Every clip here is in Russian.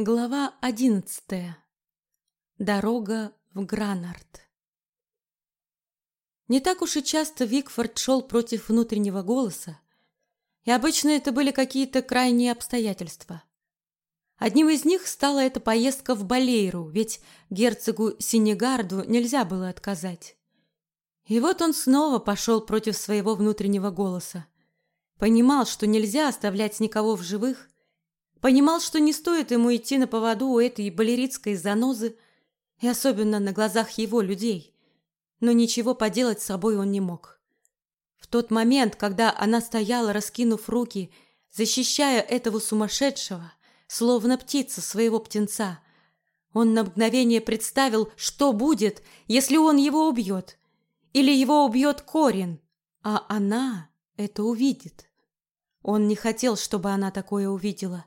Глава одиннадцатая. Дорога в Гранард. Не так уж и часто Викфорд шел против внутреннего голоса, и обычно это были какие-то крайние обстоятельства. Одним из них стала эта поездка в Балейру, ведь герцогу Синегарду нельзя было отказать. И вот он снова пошел против своего внутреннего голоса. Понимал, что нельзя оставлять никого в живых, Понимал, что не стоит ему идти на поводу у этой балеритской занозы, и особенно на глазах его людей. Но ничего поделать с собой он не мог. В тот момент, когда она стояла, раскинув руки, защищая этого сумасшедшего, словно птица своего птенца, он на мгновение представил, что будет, если он его убьет, или его убьет Корин, а она это увидит. Он не хотел, чтобы она такое увидела.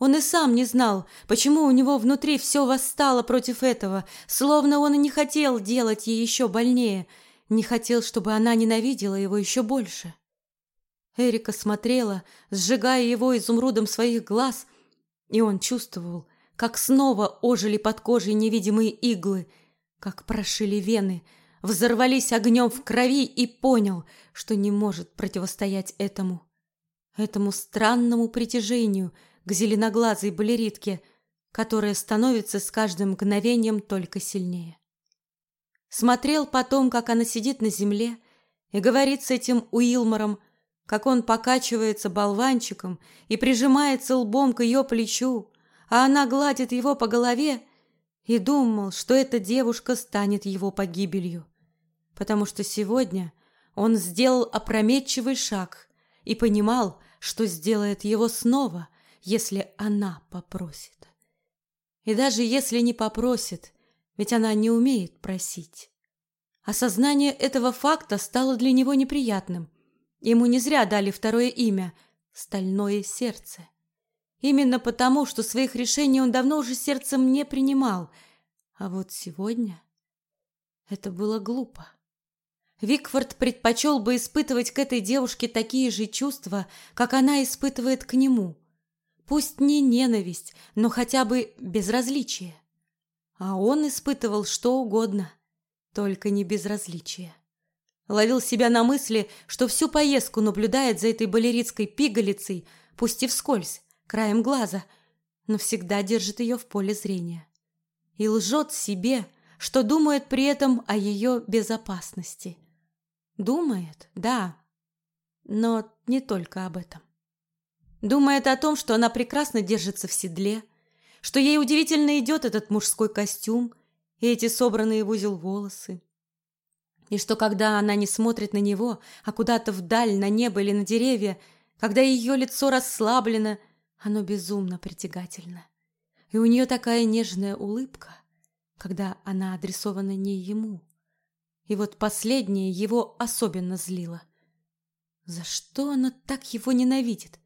Он и сам не знал, почему у него внутри все восстало против этого, словно он и не хотел делать ей еще больнее, не хотел, чтобы она ненавидела его еще больше. Эрика смотрела, сжигая его изумрудом своих глаз, и он чувствовал, как снова ожили под кожей невидимые иглы, как прошили вены, взорвались огнем в крови и понял, что не может противостоять этому, этому странному притяжению – к зеленоглазой балеритке, которая становится с каждым мгновением только сильнее. Смотрел потом, как она сидит на земле и говорит с этим Уилмором, как он покачивается болванчиком и прижимается лбом к ее плечу, а она гладит его по голове, и думал, что эта девушка станет его погибелью, потому что сегодня он сделал опрометчивый шаг и понимал, что сделает его снова – если она попросит. И даже если не попросит, ведь она не умеет просить. Осознание этого факта стало для него неприятным. Ему не зря дали второе имя — «Стальное сердце». Именно потому, что своих решений он давно уже сердцем не принимал. А вот сегодня это было глупо. Викфорд предпочел бы испытывать к этой девушке такие же чувства, как она испытывает к нему. Пусть не ненависть, но хотя бы безразличие. А он испытывал что угодно, только не безразличие. Ловил себя на мысли, что всю поездку наблюдает за этой балеритской пигалицей, пусть и вскользь, краем глаза, но всегда держит ее в поле зрения. И лжет себе, что думает при этом о ее безопасности. Думает, да, но не только об этом. Думает о том, что она прекрасно держится в седле, что ей удивительно идет этот мужской костюм и эти собранные в узел волосы. И что когда она не смотрит на него, а куда-то вдаль, на небо или на деревья, когда ее лицо расслаблено, оно безумно притягательно. И у нее такая нежная улыбка, когда она адресована не ему. И вот последнее его особенно злило. За что она так его ненавидит?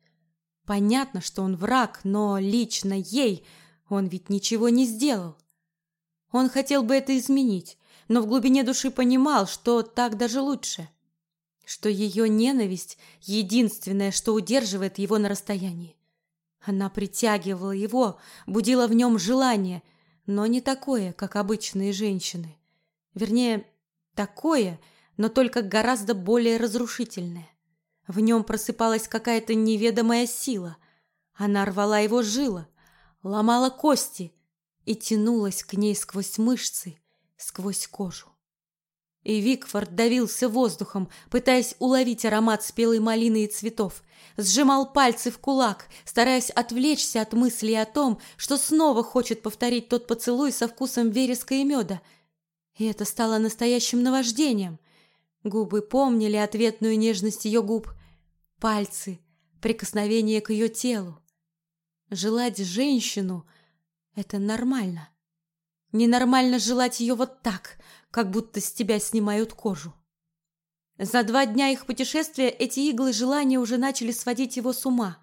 Понятно, что он враг, но лично ей он ведь ничего не сделал. Он хотел бы это изменить, но в глубине души понимал, что так даже лучше. Что ее ненависть — единственное, что удерживает его на расстоянии. Она притягивала его, будила в нем желание, но не такое, как обычные женщины. Вернее, такое, но только гораздо более разрушительное. В нем просыпалась какая-то неведомая сила. Она рвала его жилы, ломала кости и тянулась к ней сквозь мышцы, сквозь кожу. И Викфорд давился воздухом, пытаясь уловить аромат спелой малины и цветов, сжимал пальцы в кулак, стараясь отвлечься от мысли о том, что снова хочет повторить тот поцелуй со вкусом вереска и меда. И это стало настоящим наваждением. Губы помнили ответную нежность ее губ, пальцы, прикосновение к ее телу. Желать женщину — это нормально. Ненормально желать ее вот так, как будто с тебя снимают кожу. За два дня их путешествия эти иглы желания уже начали сводить его с ума.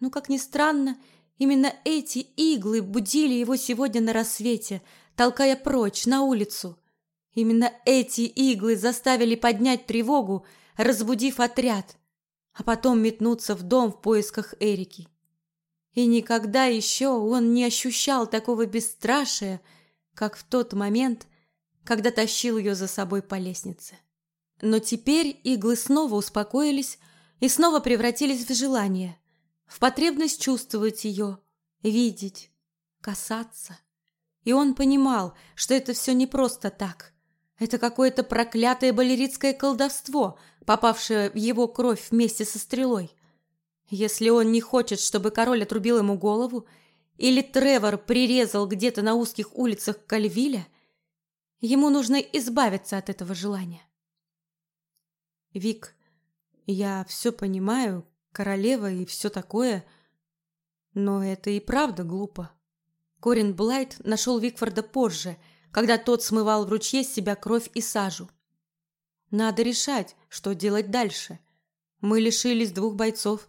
Но, как ни странно, именно эти иглы будили его сегодня на рассвете, толкая прочь на улицу. Именно эти иглы заставили поднять тревогу, разбудив отряд, а потом метнуться в дом в поисках Эрики. И никогда еще он не ощущал такого бесстрашия, как в тот момент, когда тащил ее за собой по лестнице. Но теперь иглы снова успокоились и снова превратились в желание, в потребность чувствовать ее, видеть, касаться. И он понимал, что это все не просто так. Это какое-то проклятое балеритское колдовство, попавшее в его кровь вместе со стрелой. Если он не хочет, чтобы король отрубил ему голову, или Тревор прирезал где-то на узких улицах Кальвиля, ему нужно избавиться от этого желания. Вик, я все понимаю, королева и все такое, но это и правда глупо. Корин Блайт нашел Викфорда позже, когда тот смывал в ручье с себя кровь и сажу. Надо решать, что делать дальше. Мы лишились двух бойцов.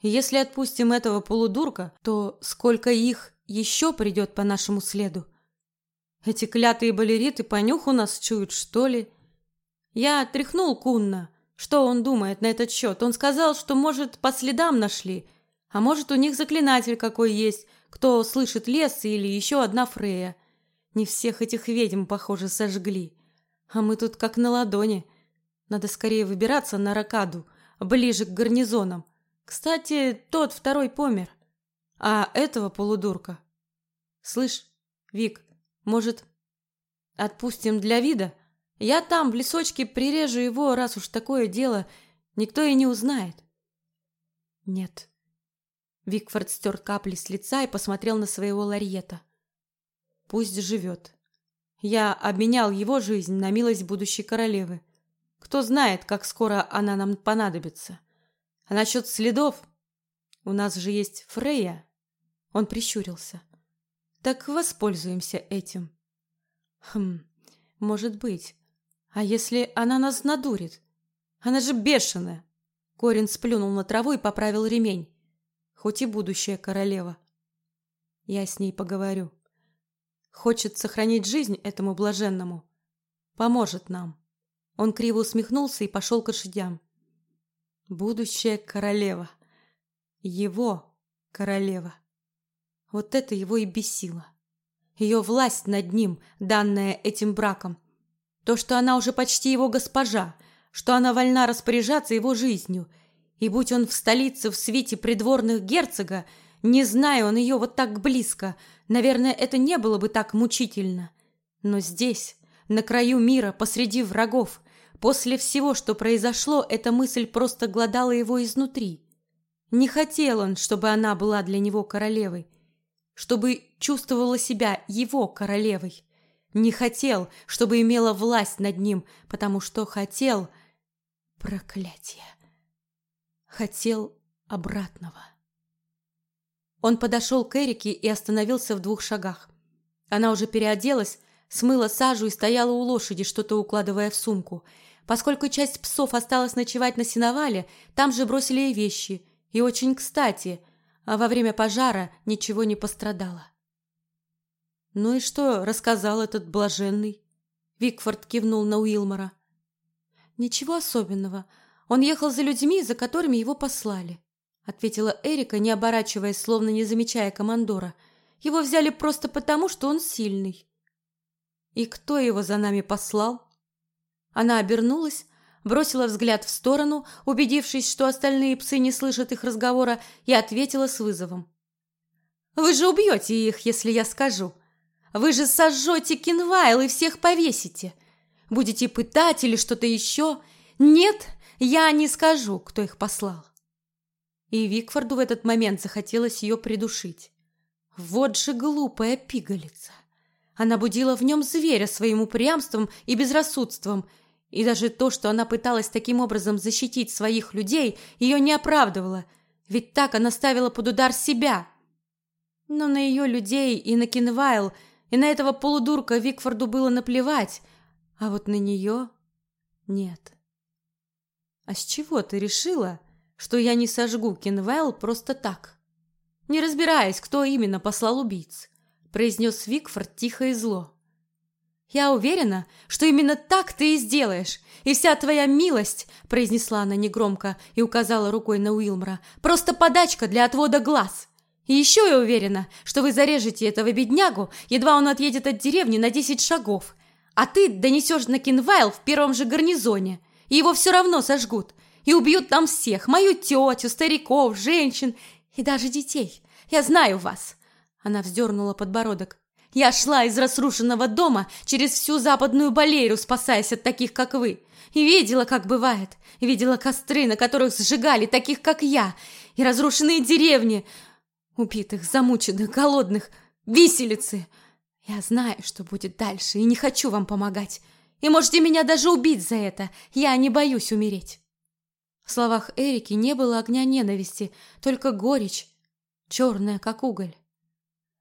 Если отпустим этого полудурка, то сколько их еще придет по нашему следу? Эти клятые балериты по нюху нас чуют, что ли? Я тряхнул Кунна, что он думает на этот счет? Он сказал, что, может, по следам нашли, а может, у них заклинатель какой есть, кто слышит лес или еще одна Фрея. Не всех этих ведьм, похоже, сожгли. А мы тут как на ладони. Надо скорее выбираться на Ракаду, ближе к гарнизонам. Кстати, тот второй помер. А этого полудурка. Слышь, Вик, может, отпустим для вида? Я там, в лесочке, прирежу его, раз уж такое дело, никто и не узнает. Нет. Викфорд стер капли с лица и посмотрел на своего ларьета. Пусть живет. Я обменял его жизнь на милость будущей королевы. Кто знает, как скоро она нам понадобится. А насчет следов... У нас же есть Фрея. Он прищурился. Так воспользуемся этим. Хм, может быть. А если она нас надурит? Она же бешеная. Корин сплюнул на траву и поправил ремень. Хоть и будущая королева. Я с ней поговорю. Хочет сохранить жизнь этому блаженному. Поможет нам. Он криво усмехнулся и пошел к лошадям. Будущая королева. Его королева. Вот это его и бесило. Ее власть над ним, данная этим браком, то, что она уже почти его госпожа, что она вольна распоряжаться его жизнью. И будь он в столице в свите придворных герцога, не зная он ее вот так близко, наверное, это не было бы так мучительно. Но здесь, на краю мира, посреди врагов, после всего, что произошло, эта мысль просто глодала его изнутри. Не хотел он, чтобы она была для него королевой, чтобы чувствовала себя его королевой. Не хотел, чтобы имела власть над ним, потому что хотел... Проклятие. Хотел обратного. Он подошел к Эрике и остановился в двух шагах. Она уже переоделась, смыла сажу и стояла у лошади, что-то укладывая в сумку. Поскольку часть псов осталась ночевать на сеновале, там же бросили и вещи. И очень кстати, а во время пожара ничего не пострадало. «Ну и что?» – рассказал этот блаженный. Викфорд кивнул на Уилмора. «Ничего особенного. Он ехал за людьми, за которыми его послали», – ответила Эрика, не оборачиваясь, словно не замечая командора. «Его взяли просто потому, что он сильный». «И кто его за нами послал?» Она обернулась, бросила взгляд в сторону, убедившись, что остальные псы не слышат их разговора, и ответила с вызовом. «Вы же убьете их, если я скажу. Вы же сожжете Кинвайл и всех повесите. Будете пытать или что-то еще. Нет, я не скажу, кто их послал. И Викфорду в этот момент захотелось ее придушить. Вот же глупая пигалица. Она будила в нем зверя своим упрямством и безрассудством, и даже то, что она пыталась таким образом защитить своих людей, ее не оправдывало, ведь так она ставила под удар себя. Но на ее людей и на Кинвайл – и на этого полудурка Викфорду было наплевать, а вот на нее нет. А с чего ты решила, что я не сожгу Кенвелл просто так? Не разбираясь, кто именно послал убийц, произнес Викфорд тихо и зло. Я уверена, что именно так ты и сделаешь, и вся твоя милость, произнесла она негромко и указала рукой на Уилмора, просто подачка для отвода глаз. И еще я уверена, что вы зарежете этого беднягу, едва он отъедет от деревни на десять шагов. А ты донесешь на Кинвайл в первом же гарнизоне, и его все равно сожгут. И убьют там всех, мою тетю, стариков, женщин и даже детей. Я знаю вас. Она вздернула подбородок. Я шла из разрушенного дома через всю западную Балейру, спасаясь от таких, как вы. И видела, как бывает. Видела костры, на которых сжигали таких, как я. И разрушенные деревни. Убитых, замученных, голодных. Виселицы. Я знаю, что будет дальше, и не хочу вам помогать. И можете меня даже убить за это. Я не боюсь умереть. В словах Эрики не было огня ненависти, только горечь, черная, как уголь.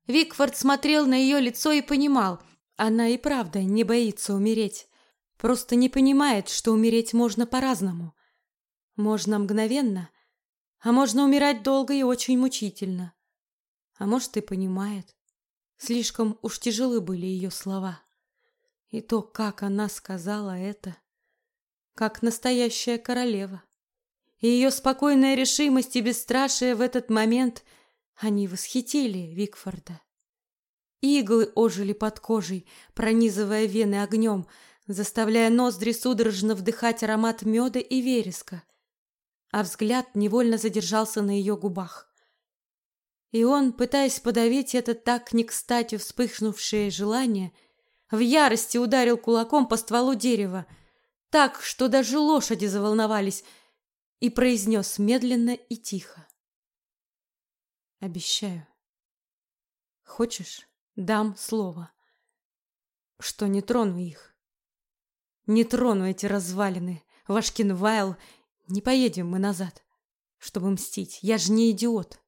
Викфорд смотрел на ее лицо и понимал, она и правда не боится умереть. Просто не понимает, что умереть можно по-разному. Можно мгновенно, а можно умирать долго и очень мучительно. А может, и понимает. Слишком уж тяжелы были ее слова. И то, как она сказала это, как настоящая королева. И ее спокойная решимость и бесстрашие в этот момент – они восхитили Викфорда. Иглы ожили под кожей, пронизывая вены огнем, заставляя ноздри судорожно вдыхать аромат меда и вереска, а взгляд невольно задержался на ее губах. И он, пытаясь подавить это так не кстати вспыхнувшее желание, в ярости ударил кулаком по стволу дерева, так, что даже лошади заволновались, и произнес медленно и тихо. Обещаю. Хочешь, дам слово, что не трону их. Не трону эти развалины. Вашкинвайл, не поедем мы назад, чтобы мстить. Я же не идиот.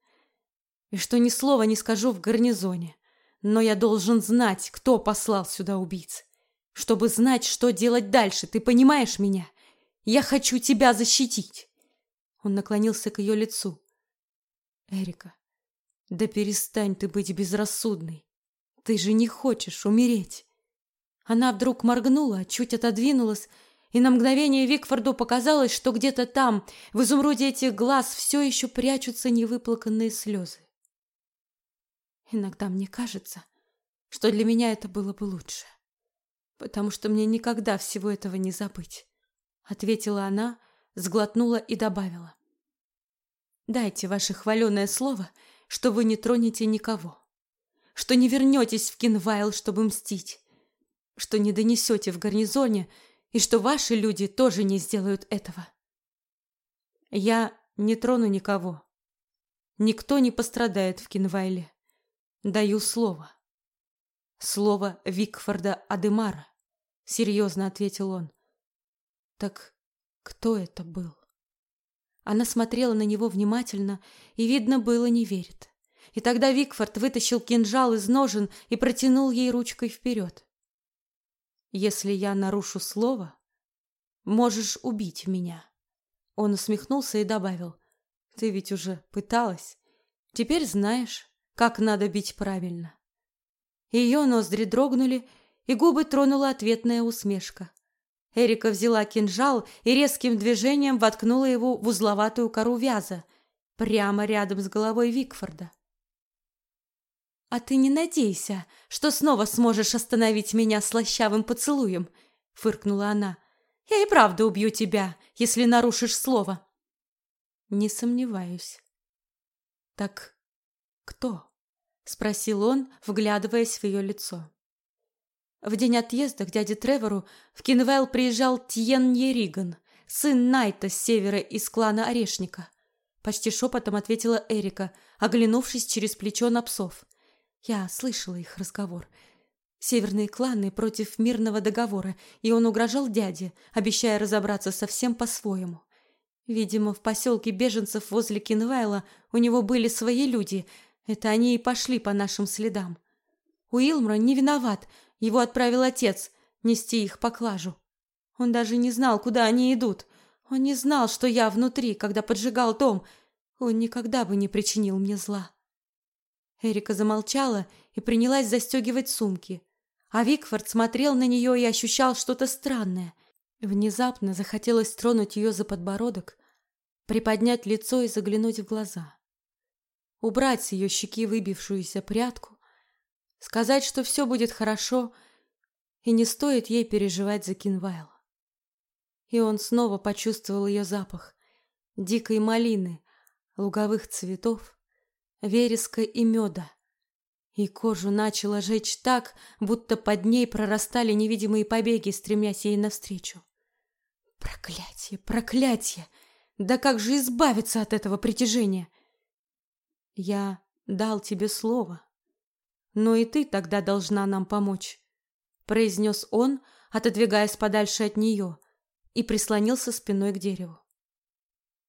И что ни слова не скажу в гарнизоне. Но я должен знать, кто послал сюда убийц. Чтобы знать, что делать дальше. Ты понимаешь меня? Я хочу тебя защитить. Он наклонился к ее лицу. Эрика, да перестань ты быть безрассудной. Ты же не хочешь умереть. Она вдруг моргнула, чуть отодвинулась, и на мгновение Викфорду показалось, что где-то там, в изумруде этих глаз, все еще прячутся невыплаканные слезы. Иногда мне кажется, что для меня это было бы лучше, потому что мне никогда всего этого не забыть, ответила она, сглотнула и добавила: Дайте ваше хваленое слово, что вы не тронете никого, что не вернетесь в Кинвайл, чтобы мстить, что не донесете в гарнизоне и что ваши люди тоже не сделают этого. Я не трону никого. Никто не пострадает в Кинвайле. Даю слово. Слово Викфорда Адемара, серьезно ответил он. Так кто это был? Она смотрела на него внимательно и, видно было, не верит. И тогда Викфорд вытащил кинжал из ножен и протянул ей ручкой вперед. «Если я нарушу слово, можешь убить меня». Он усмехнулся и добавил. «Ты ведь уже пыталась. Теперь знаешь, как надо бить правильно». Ее ноздри дрогнули, и губы тронула ответная усмешка. Эрика взяла кинжал и резким движением воткнула его в узловатую кору вяза, прямо рядом с головой Викфорда. «А ты не надейся, что снова сможешь остановить меня слащавым поцелуем», — фыркнула она. «Я и правда убью тебя, если нарушишь слово». «Не сомневаюсь». «Так кто?» — спросил он, вглядываясь в ее лицо. В день отъезда к дяде Тревору в Кинвелл приезжал Тьен Ериган, сын Найта с севера из клана Орешника. Почти шепотом ответила Эрика, оглянувшись через плечо на псов. Я слышала их разговор. Северные кланы против мирного договора, и он угрожал дяде, обещая разобраться совсем по-своему. Видимо, в поселке беженцев возле Кинвайла у него были свои люди. Это они и пошли по нашим следам. Уилмра не виноват, его отправил отец нести их поклажу. Он даже не знал, куда они идут. Он не знал, что я внутри, когда поджигал дом. Он никогда бы не причинил мне зла. Эрика замолчала и принялась застегивать сумки. А Викфорд смотрел на нее и ощущал что-то странное. Внезапно захотелось тронуть ее за подбородок, приподнять лицо и заглянуть в глаза. убрать с ее щеки выбившуюся прядку, сказать, что все будет хорошо и не стоит ей переживать за Кинвайл. И он снова почувствовал ее запах дикой малины, луговых цветов, вереска и меда. И кожу начало жечь так, будто под ней прорастали невидимые побеги, стремясь ей навстречу. Проклятие, проклятие! Да как же избавиться от этого притяжения? Я дал тебе слово, но и ты тогда должна нам помочь, произнес он, отодвигаясь подальше от нее, и прислонился спиной к дереву.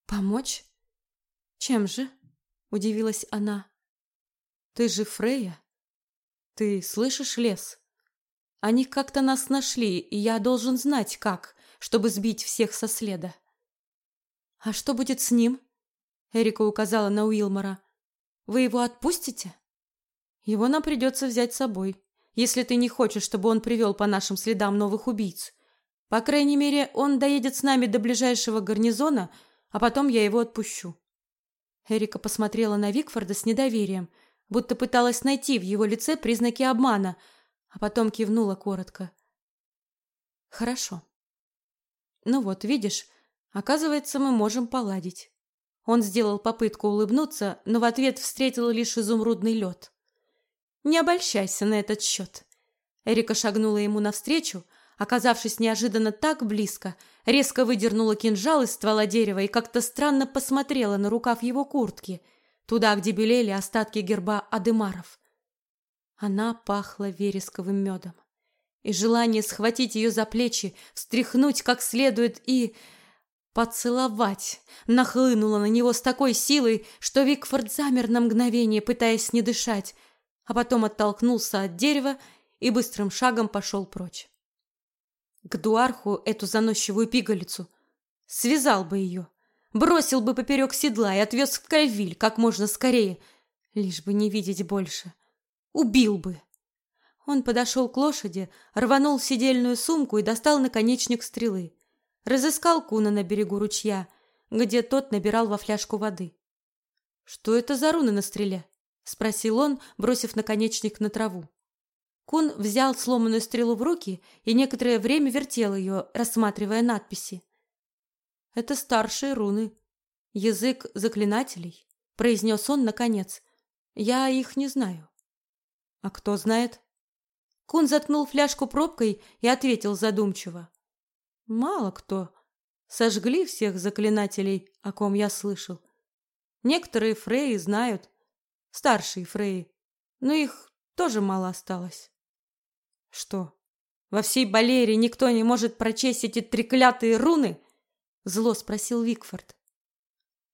Помочь? Чем же? удивилась она. Ты же Фрея. Ты слышишь лес? Они как-то нас нашли, и я должен знать как чтобы сбить всех со следа. А что будет с ним? Эрика указала на Уилмора. Вы его отпустите? Его нам придется взять с собой, если ты не хочешь, чтобы он привел по нашим следам новых убийц. По крайней мере, он доедет с нами до ближайшего гарнизона, а потом я его отпущу. Эрика посмотрела на Викфорда с недоверием, будто пыталась найти в его лице признаки обмана, а потом кивнула коротко. Хорошо. Ну вот, видишь, оказывается, мы можем поладить. Он сделал попытку улыбнуться, но в ответ встретил лишь изумрудный лед. Не обольщайся на этот счет. Эрика шагнула ему навстречу, оказавшись неожиданно так близко, резко выдернула кинжал из ствола дерева и как-то странно посмотрела на рукав его куртки, туда, где белели остатки герба Адемаров. Она пахла вересковым медом и желание схватить ее за плечи, встряхнуть как следует и поцеловать нахлынуло на него с такой силой, что Викфорд замер на мгновение, пытаясь не дышать, а потом оттолкнулся от дерева и быстрым шагом пошел прочь. К Дуарху эту заносчивую пигалицу связал бы ее, бросил бы поперек седла и отвез в Кальвиль как можно скорее, лишь бы не видеть больше. Убил бы. Он подошел к лошади, рванул сидельную сумку и достал наконечник стрелы. Разыскал Куна на берегу ручья, где тот набирал во фляжку воды. «Что это за руны на стреле?» — спросил он, бросив наконечник на траву. Кун взял сломанную стрелу в руки и некоторое время вертел ее, рассматривая надписи. «Это старшие руны. Язык заклинателей», — произнес он наконец. «Я их не знаю». «А кто знает?» Кун заткнул фляжку пробкой и ответил задумчиво. Мало кто. Сожгли всех заклинателей, о ком я слышал. Некоторые фреи знают, старшие фреи, но их тоже мало осталось. Что, во всей Балере никто не может прочесть эти треклятые руны? Зло спросил Викфорд.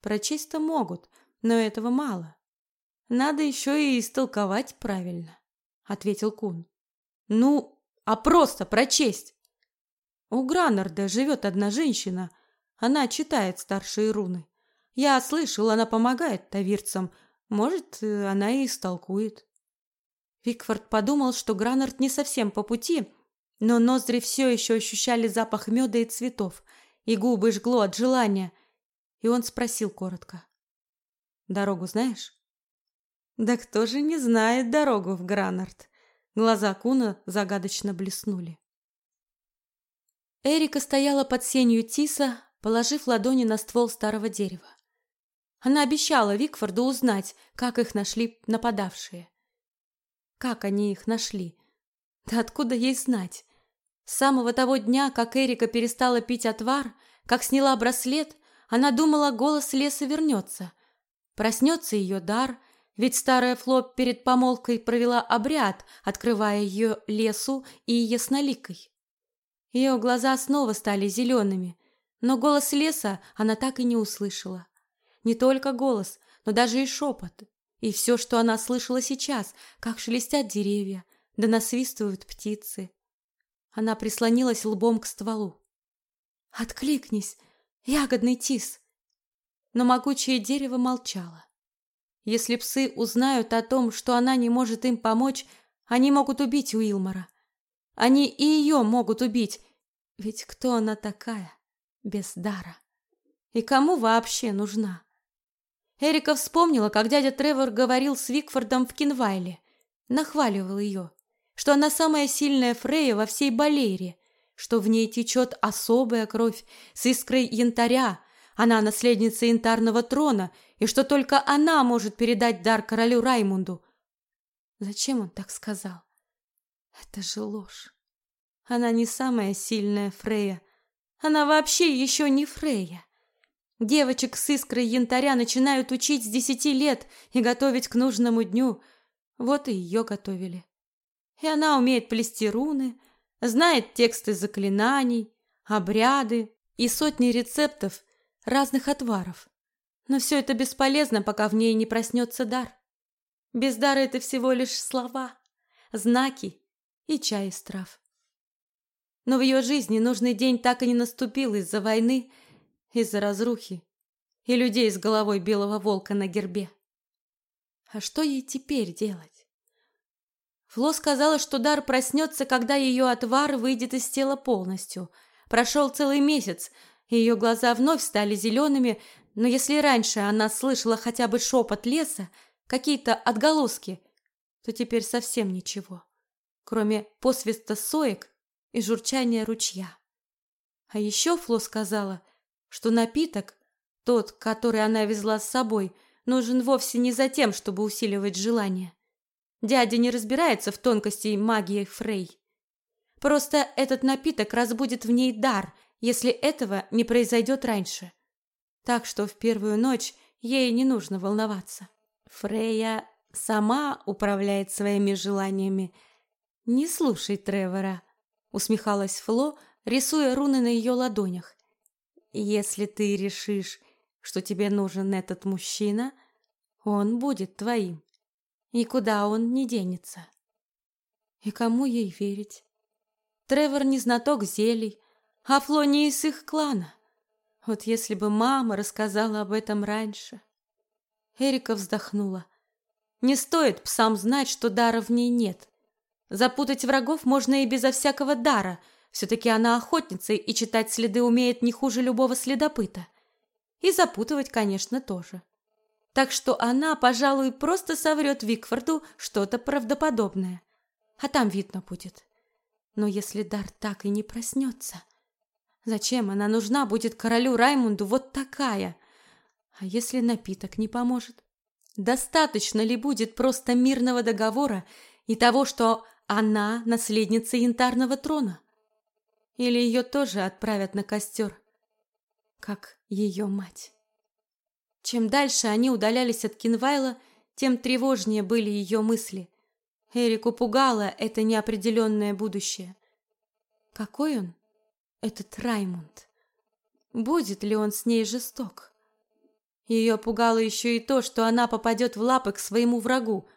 Прочесть-то могут, но этого мало. Надо еще и истолковать правильно, ответил Кун. Ну, а просто прочесть. У Гранарда живет одна женщина. Она читает старшие руны. Я слышал, она помогает тавирцам. Может, она и истолкует. Викфорд подумал, что Гранард не совсем по пути, но ноздри все еще ощущали запах меда и цветов, и губы жгло от желания. И он спросил коротко. «Дорогу знаешь?» «Да кто же не знает дорогу в Гранард?» Глаза Куна загадочно блеснули. Эрика стояла под сенью тиса, положив ладони на ствол старого дерева. Она обещала Викфорду узнать, как их нашли нападавшие. Как они их нашли? Да откуда ей знать? С самого того дня, как Эрика перестала пить отвар, как сняла браслет, она думала, голос леса вернется. Проснется ее дар, ведь старая Фло перед помолвкой провела обряд, открывая ее лесу и ясноликой. Ее глаза снова стали зелеными, но голос леса она так и не услышала. Не только голос, но даже и шепот. И все, что она слышала сейчас, как шелестят деревья, да насвистывают птицы. Она прислонилась лбом к стволу. «Откликнись, ягодный тис!» Но могучее дерево молчало. Если псы узнают о том, что она не может им помочь, они могут убить Уилмора. Они и ее могут убить. Ведь кто она такая без дара? И кому вообще нужна? Эрика вспомнила, как дядя Тревор говорил с Викфордом в Кинвайле, нахваливал ее, что она самая сильная Фрея во всей Балере, что в ней течет особая кровь с искрой янтаря, она наследница янтарного трона, и что только она может передать дар королю Раймунду. Зачем он так сказал? Это же ложь. Она не самая сильная Фрея. Она вообще еще не Фрея. Девочек с искрой янтаря начинают учить с десяти лет и готовить к нужному дню. Вот и ее готовили. И она умеет плести руны, знает тексты заклинаний, обряды и сотни рецептов разных отваров. Но все это бесполезно, пока в ней не проснется дар. Без дара это всего лишь слова, знаки и чай из трав. Но в ее жизни нужный день так и не наступил из-за войны, из-за разрухи и людей с головой белого волка на гербе. А что ей теперь делать? Фло сказала, что дар проснется, когда ее отвар выйдет из тела полностью. Прошел целый месяц, и ее глаза вновь стали зелеными, но если раньше она слышала хотя бы шепот леса, какие-то отголоски, то теперь совсем ничего, кроме посвиста соек и журчания ручья. А еще Фло сказала, что напиток, тот, который она везла с собой, нужен вовсе не за тем, чтобы усиливать желание. Дядя не разбирается в тонкости магии Фрей. Просто этот напиток разбудит в ней дар, если этого не произойдет раньше. Так что в первую ночь ей не нужно волноваться. Фрея сама управляет своими желаниями. Не слушай Тревора, усмехалась Фло, рисуя руны на ее ладонях. Если ты решишь, что тебе нужен этот мужчина, он будет твоим. Никуда он не денется. И кому ей верить? Тревор не знаток зелий, а Фло не из их клана. Вот если бы мама рассказала об этом раньше. Эрика вздохнула. Не стоит псам знать, что дара в ней нет. Запутать врагов можно и безо всякого дара. Все-таки она охотница и читать следы умеет не хуже любого следопыта. И запутывать, конечно, тоже. Так что она, пожалуй, просто соврет Викфорду что-то правдоподобное. А там видно будет. Но если дар так и не проснется... Зачем она нужна будет королю Раймунду вот такая? А если напиток не поможет? Достаточно ли будет просто мирного договора и того, что она наследница янтарного трона? Или ее тоже отправят на костер, как ее мать? Чем дальше они удалялись от Кинвайла, тем тревожнее были ее мысли. Эрику пугало это неопределенное будущее. Какой он? этот Раймонд. Будет ли он с ней жесток? Ее пугало еще и то, что она попадет в лапы к своему врагу.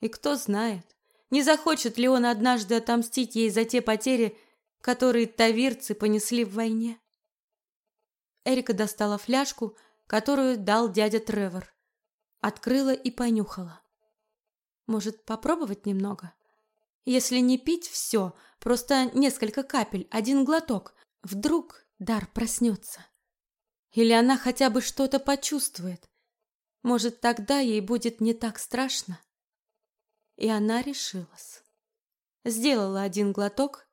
И кто знает, не захочет ли он однажды отомстить ей за те потери, которые тавирцы понесли в войне. Эрика достала фляжку, которую дал дядя Тревор. Открыла и понюхала. Может, попробовать немного? Если не пить все, просто несколько капель, один глоток, Вдруг дар проснется. Или она хотя бы что-то почувствует. Может, тогда ей будет не так страшно. И она решилась. Сделала один глоток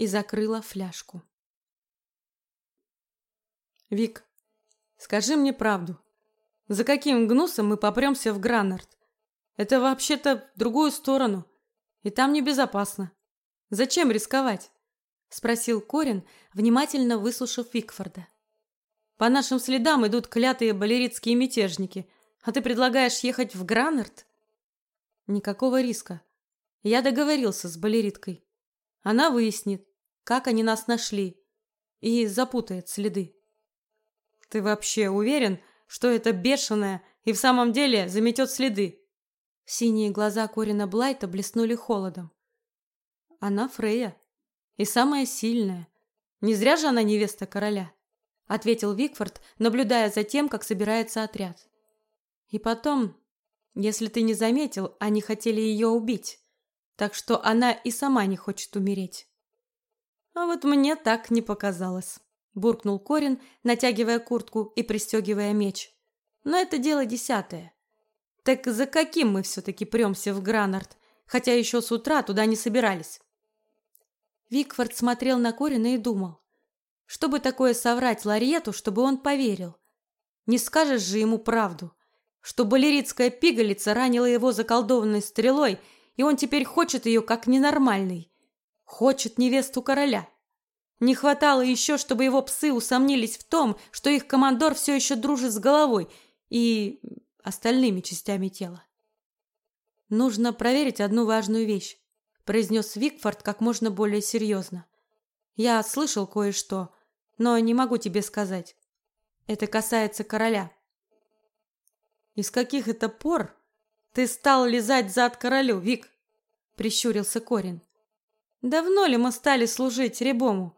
и закрыла фляжку. Вик, скажи мне правду. За каким гнусом мы попремся в Гранард? Это вообще-то в другую сторону, и там небезопасно. Зачем рисковать? спросил Корин, внимательно выслушав Викфорда. По нашим следам идут клятые балеритские мятежники, а ты предлагаешь ехать в Гранард? Никакого риска. Я договорился с балериткой. Она выяснит, как они нас нашли, и запутает следы. Ты вообще уверен, что это бешеная и в самом деле заметет следы? Синие глаза Корина Блайта блеснули холодом. Она Фрея, и самая сильная. Не зря же она невеста короля, ответил Викфорд, наблюдая за тем, как собирается отряд. И потом, если ты не заметил, они хотели ее убить, так что она и сама не хочет умереть. А вот мне так не показалось, буркнул Корин, натягивая куртку и пристегивая меч. Но это дело десятое. Так за каким мы все-таки премся в Гранард, хотя еще с утра туда не собирались? Викфорд смотрел на Корина и думал, что бы такое соврать Ларету, чтобы он поверил. Не скажешь же ему правду, что балеритская пигалица ранила его заколдованной стрелой, и он теперь хочет ее как ненормальный. Хочет невесту короля. Не хватало еще, чтобы его псы усомнились в том, что их командор все еще дружит с головой и остальными частями тела. Нужно проверить одну важную вещь, произнес Викфорд как можно более серьезно. Я слышал кое-что, но не могу тебе сказать. Это касается короля. И с каких это пор ты стал лизать зад королю, Вик? прищурился Корин. Давно ли мы стали служить Ребому?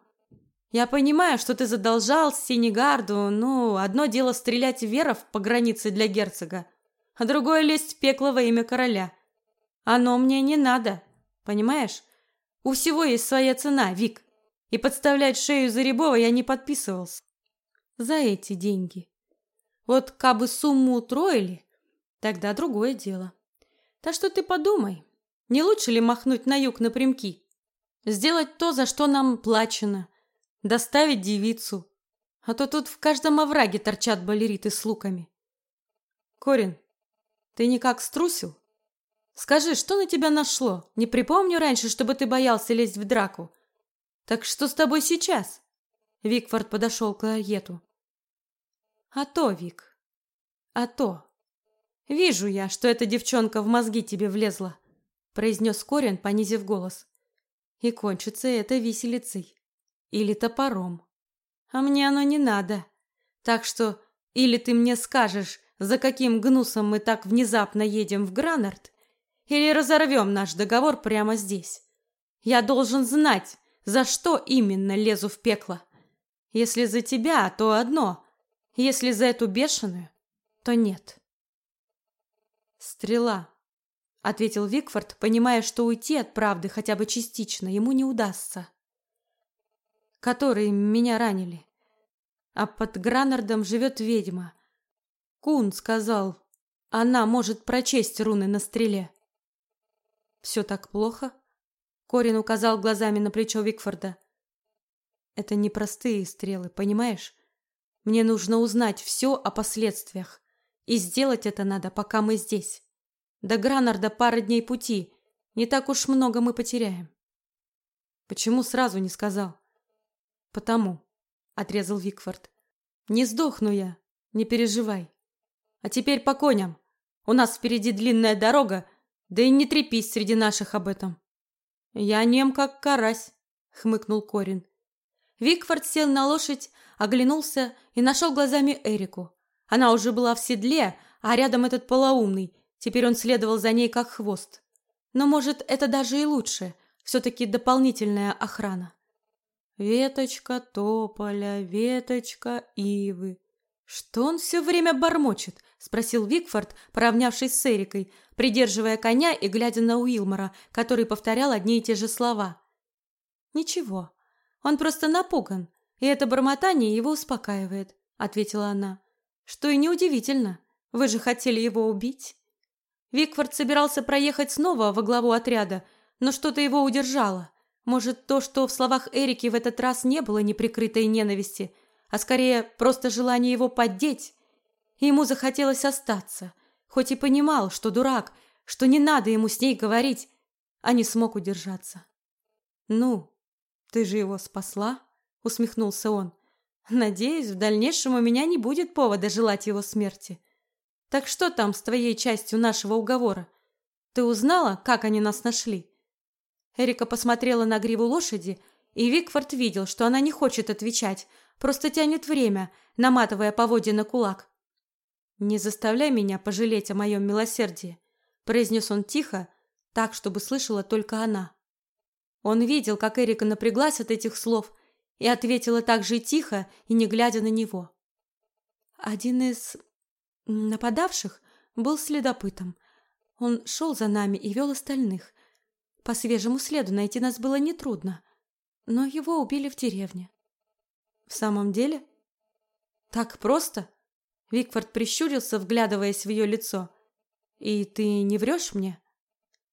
Я понимаю, что ты задолжал Синегарду, ну, одно дело стрелять веров по границе для герцога, а другое лезть в пекло во имя короля. Оно мне не надо, понимаешь? У всего есть своя цена, Вик, и подставлять шею за Рябова я не подписывался. За эти деньги. Вот кабы сумму утроили, тогда другое дело. Так что ты подумай, не лучше ли махнуть на юг напрямки? Сделать то, за что нам плачено, доставить девицу, а то тут в каждом овраге торчат балериты с луками. Корин, ты никак струсил? Скажи, что на тебя нашло? Не припомню раньше, чтобы ты боялся лезть в драку. Так что с тобой сейчас? Викфорд подошел к Лаету. А то, Вик, а то. Вижу я, что эта девчонка в мозги тебе влезла, произнес Корин, понизив голос. И кончится это виселицей или топором. А мне оно не надо. Так что или ты мне скажешь, за каким гнусом мы так внезапно едем в Гранард, или разорвем наш договор прямо здесь. Я должен знать, за что именно лезу в пекло. Если за тебя, то одно. Если за эту бешеную, то нет. Стрела, ответил Викфорд, понимая, что уйти от правды хотя бы частично ему не удастся которые меня ранили. А под Гранардом живет ведьма. Кун сказал, она может прочесть руны на стреле. Все так плохо? Корин указал глазами на плечо Викфорда. Это не простые стрелы, понимаешь? Мне нужно узнать все о последствиях, и сделать это надо, пока мы здесь. До Гранарда пара дней пути, не так уж много мы потеряем. Почему сразу не сказал? Потому, отрезал Викфорд. Не сдохну я, не переживай. А теперь по коням. У нас впереди длинная дорога, да и не трепись среди наших об этом. Я нем как карась, хмыкнул Корин. Викфорд сел на лошадь, оглянулся и нашел глазами Эрику. Она уже была в седле, а рядом этот полоумный. Теперь он следовал за ней как хвост. Но, может, это даже и лучше. Все-таки дополнительная охрана. Веточка тополя, веточка ивы. Что он все время бормочет? спросил Викфорд, поравнявшись с Эрикой, придерживая коня и глядя на Уилмора, который повторял одни и те же слова. Ничего. Он просто напуган, и это бормотание его успокаивает, ответила она. Что и неудивительно. Вы же хотели его убить. Викфорд собирался проехать снова во главу отряда, но что-то его удержало. Может, то, что в словах Эрики в этот раз не было неприкрытой ненависти, а скорее просто желание его поддеть. Ему захотелось остаться, хоть и понимал, что дурак, что не надо ему с ней говорить, а не смог удержаться. «Ну, ты же его спасла?» — усмехнулся он. «Надеюсь, в дальнейшем у меня не будет повода желать его смерти. Так что там с твоей частью нашего уговора? Ты узнала, как они нас нашли?» Эрика посмотрела на гриву лошади, и Викфорд видел, что она не хочет отвечать, просто тянет время, наматывая поводья на кулак. «Не заставляй меня пожалеть о моем милосердии», – произнес он тихо, так, чтобы слышала только она. Он видел, как Эрика напряглась от этих слов и ответила так же тихо и не глядя на него. Один из нападавших был следопытом. Он шел за нами и вел остальных. По свежему следу найти нас было нетрудно, но его убили в деревне. В самом деле? Так просто? Викфорд прищурился, вглядываясь в ее лицо. «И ты не врешь мне?»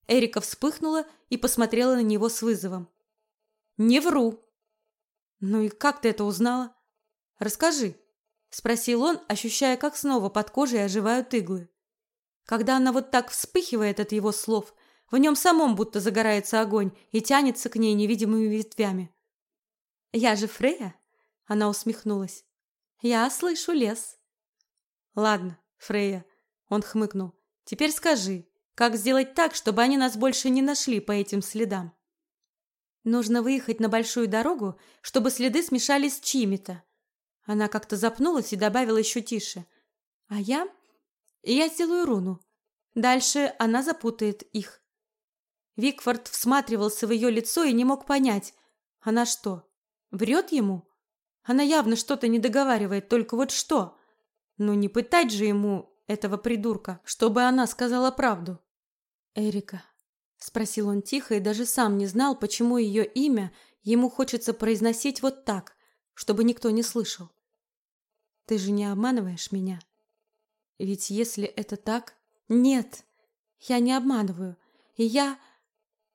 Эрика вспыхнула и посмотрела на него с вызовом. «Не вру». «Ну и как ты это узнала?» «Расскажи», — спросил он, ощущая, как снова под кожей оживают иглы. Когда она вот так вспыхивает от его слов, в нем самом будто загорается огонь и тянется к ней невидимыми ветвями. «Я же Фрея?» — она усмехнулась. «Я слышу лес». «Ладно, Фрея», — он хмыкнул. «Теперь скажи, как сделать так, чтобы они нас больше не нашли по этим следам?» «Нужно выехать на большую дорогу, чтобы следы смешались с чьими-то». Она как-то запнулась и добавила еще тише. «А я? Я сделаю руну. Дальше она запутает их». Викфорд всматривался в ее лицо и не мог понять, она что, врет ему? Она явно что-то не договаривает, только вот что? Ну не пытать же ему этого придурка, чтобы она сказала правду. Эрика, спросил он тихо и даже сам не знал, почему ее имя ему хочется произносить вот так, чтобы никто не слышал. Ты же не обманываешь меня? Ведь если это так... Нет, я не обманываю. И я...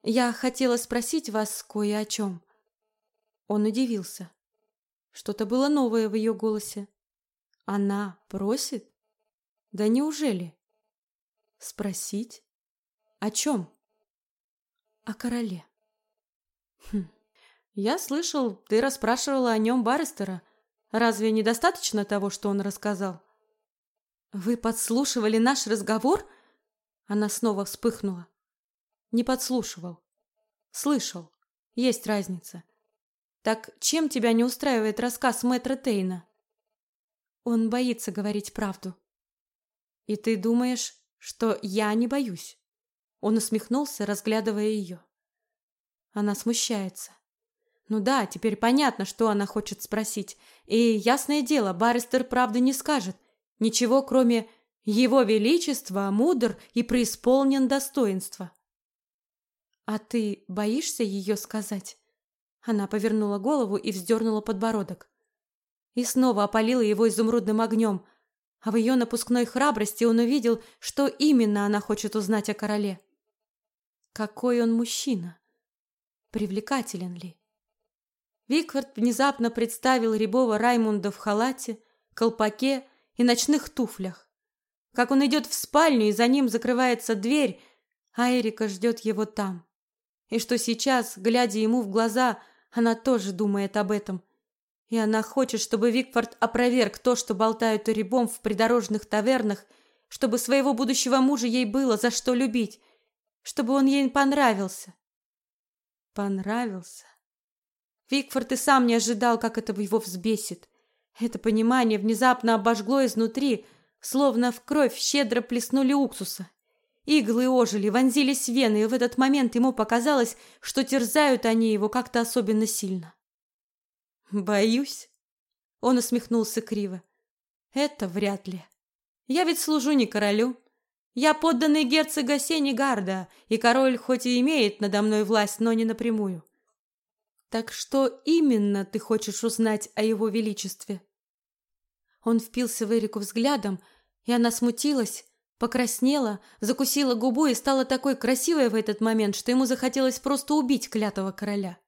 Я хотела спросить вас кое о чем. Он удивился. Что-то было новое в ее голосе. Она просит? Да неужели? Спросить? О чем? О короле. Хм. Я слышал, ты расспрашивала о нем Баррестера. Разве недостаточно того, что он рассказал? Вы подслушивали наш разговор? Она снова вспыхнула. Не подслушивал. Слышал. Есть разница. Так чем тебя не устраивает рассказ мэтра Тейна? Он боится говорить правду. И ты думаешь, что я не боюсь? Он усмехнулся, разглядывая ее. Она смущается. Ну да, теперь понятно, что она хочет спросить. И ясное дело, Баррестер правды не скажет. Ничего, кроме «Его Величества мудр и преисполнен достоинства». «А ты боишься ее сказать?» Она повернула голову и вздернула подбородок. И снова опалила его изумрудным огнем, а в ее напускной храбрости он увидел, что именно она хочет узнать о короле. Какой он мужчина! Привлекателен ли? Викфорд внезапно представил рябого Раймунда в халате, колпаке и ночных туфлях. Как он идет в спальню, и за ним закрывается дверь, а Эрика ждет его там. И что сейчас, глядя ему в глаза, она тоже думает об этом. И она хочет, чтобы Викфорд опроверг то, что болтают о рябом в придорожных тавернах, чтобы своего будущего мужа ей было за что любить, чтобы он ей понравился. Понравился. Викфорд и сам не ожидал, как это его взбесит. Это понимание внезапно обожгло изнутри, словно в кровь щедро плеснули уксуса. Иглы ожили, вонзились в вены, и в этот момент ему показалось, что терзают они его как-то особенно сильно. «Боюсь», — он усмехнулся криво. «Это вряд ли. Я ведь служу не королю. Я подданный герцога Сенигарда, и король хоть и имеет надо мной власть, но не напрямую. Так что именно ты хочешь узнать о его величестве?» Он впился в Эрику взглядом, и она смутилась, покраснела, закусила губу и стала такой красивой в этот момент, что ему захотелось просто убить клятого короля.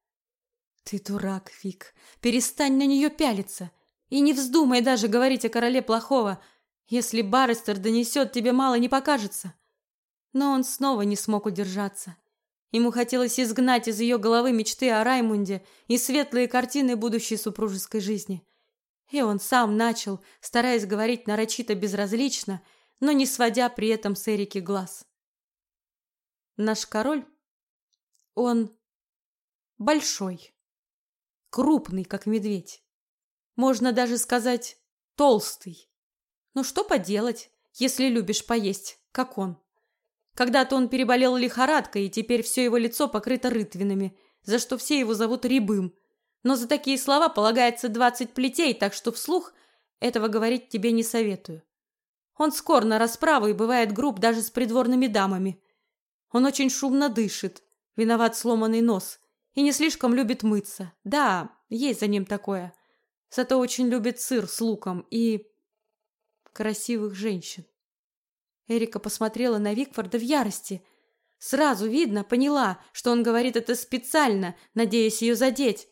«Ты дурак, Вик, перестань на нее пялиться и не вздумай даже говорить о короле плохого, если Баррестер донесет, тебе мало не покажется». Но он снова не смог удержаться. Ему хотелось изгнать из ее головы мечты о Раймунде и светлые картины будущей супружеской жизни. И он сам начал, стараясь говорить нарочито безразлично, но не сводя при этом с Эрики глаз. Наш король, он большой, крупный, как медведь. Можно даже сказать, толстый. Ну что поделать, если любишь поесть, как он. Когда-то он переболел лихорадкой, и теперь все его лицо покрыто рытвинами, за что все его зовут Рябым. Но за такие слова полагается двадцать плетей, так что вслух этого говорить тебе не советую. Он скор на расправу и бывает груб даже с придворными дамами. Он очень шумно дышит, виноват сломанный нос, и не слишком любит мыться. Да, есть за ним такое. Зато очень любит сыр с луком и... красивых женщин. Эрика посмотрела на Викфорда в ярости. Сразу видно, поняла, что он говорит это специально, надеясь ее задеть.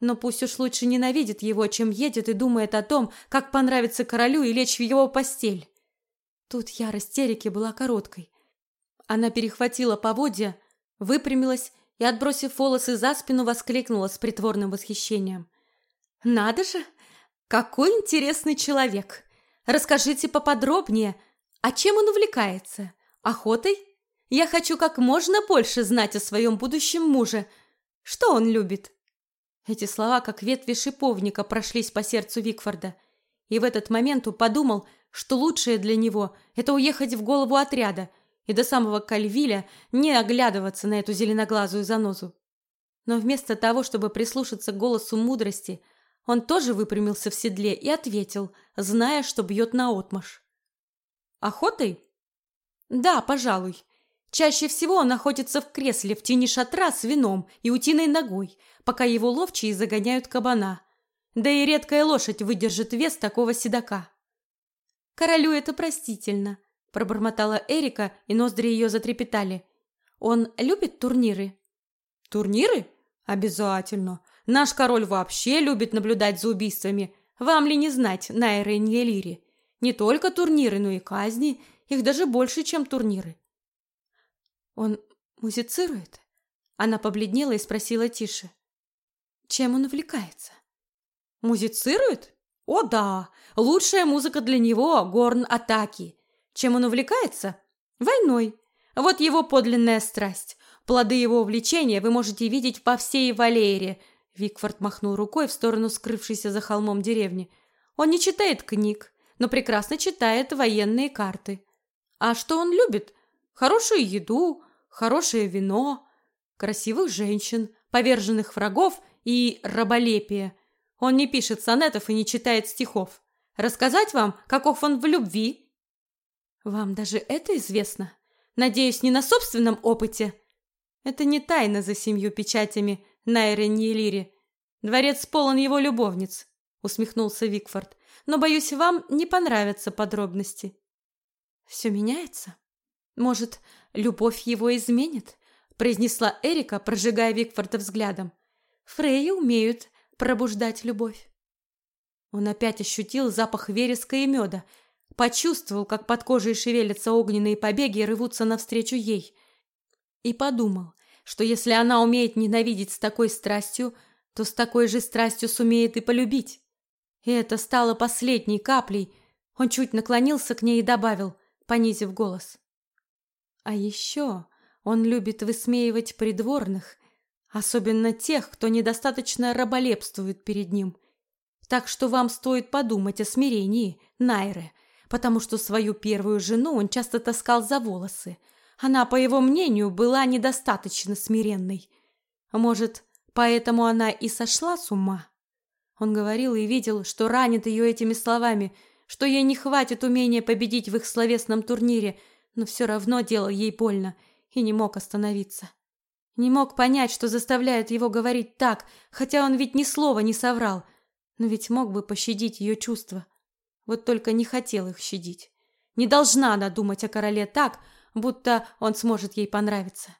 Но пусть уж лучше ненавидит его, чем едет и думает о том, как понравится королю и лечь в его постель. Тут ярость Эрики была короткой. Она перехватила поводья, выпрямилась и, отбросив волосы за спину, воскликнула с притворным восхищением. «Надо же! Какой интересный человек! Расскажите поподробнее, а чем он увлекается? Охотой? Я хочу как можно больше знать о своем будущем муже. Что он любит?» Эти слова, как ветви шиповника, прошлись по сердцу Викфорда. И в этот момент он подумал, что лучшее для него – это уехать в голову отряда и до самого Кальвиля не оглядываться на эту зеленоглазую занозу. Но вместо того, чтобы прислушаться к голосу мудрости, он тоже выпрямился в седле и ответил, зная, что бьет наотмашь. «Охотой?» «Да, пожалуй. Чаще всего он находится в кресле в тени шатра с вином и утиной ногой, пока его ловчие загоняют кабана. Да и редкая лошадь выдержит вес такого седока. «Королю это простительно», – пробормотала Эрика, и ноздри ее затрепетали. «Он любит турниры?» «Турниры? Обязательно. Наш король вообще любит наблюдать за убийствами. Вам ли не знать, Найры и Ньелири? Не только турниры, но и казни. Их даже больше, чем турниры. Он музицирует? Она побледнела и спросила тише. Чем он увлекается? Музицирует? О да, лучшая музыка для него горн атаки. Чем он увлекается? Войной. Вот его подлинная страсть. Плоды его увлечения вы можете видеть по всей Валеере. Викфорд махнул рукой в сторону скрывшейся за холмом деревни. Он не читает книг, но прекрасно читает военные карты. А что он любит? Хорошую еду, хорошее вино, красивых женщин, поверженных врагов и раболепие. Он не пишет сонетов и не читает стихов. Рассказать вам, каков он в любви? Вам даже это известно? Надеюсь, не на собственном опыте? Это не тайна за семью печатями Найры Ньелири. Дворец полон его любовниц, усмехнулся Викфорд. Но, боюсь, вам не понравятся подробности. Все меняется? Может, любовь его изменит? произнесла Эрика, прожигая Викфорда взглядом. Фреи умеют пробуждать любовь. Он опять ощутил запах вереска и меда, почувствовал, как под кожей шевелятся огненные побеги и рвутся навстречу ей, и подумал, что если она умеет ненавидеть с такой страстью, то с такой же страстью сумеет и полюбить. И это стало последней каплей. Он чуть наклонился к ней и добавил, понизив голос. А еще он любит высмеивать придворных, особенно тех, кто недостаточно раболепствует перед ним. Так что вам стоит подумать о смирении, Найре, потому что свою первую жену он часто таскал за волосы. Она, по его мнению, была недостаточно смиренной. Может, поэтому она и сошла с ума? Он говорил и видел, что ранит ее этими словами, что ей не хватит умения победить в их словесном турнире, но все равно делал ей больно и не мог остановиться. Не мог понять, что заставляет его говорить так, хотя он ведь ни слова не соврал, но ведь мог бы пощадить ее чувства. Вот только не хотел их щадить. Не должна она думать о короле так, будто он сможет ей понравиться.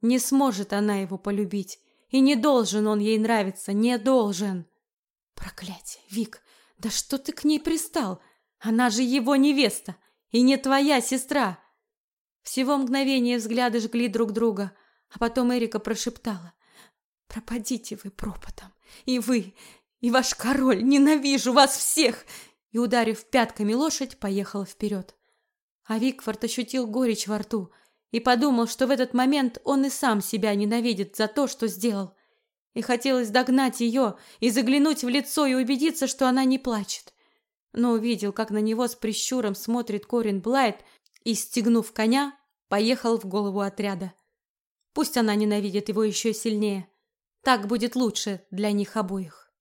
Не сможет она его полюбить, и не должен он ей нравиться, не должен. Проклятие, Вик, да что ты к ней пристал? Она же его невеста и не твоя сестра. Всего мгновение взгляды жгли друг друга, а потом Эрика прошептала. «Пропадите вы пропотом! И вы, и ваш король! Ненавижу вас всех!» И, ударив пятками лошадь, поехала вперед. А Викфорд ощутил горечь во рту и подумал, что в этот момент он и сам себя ненавидит за то, что сделал. И хотелось догнать ее и заглянуть в лицо и убедиться, что она не плачет. Но увидел, как на него с прищуром смотрит Корин Блайт, и, стегнув коня, поехал в голову отряда. Пусть она ненавидит его еще сильнее. Так будет лучше для них обоих.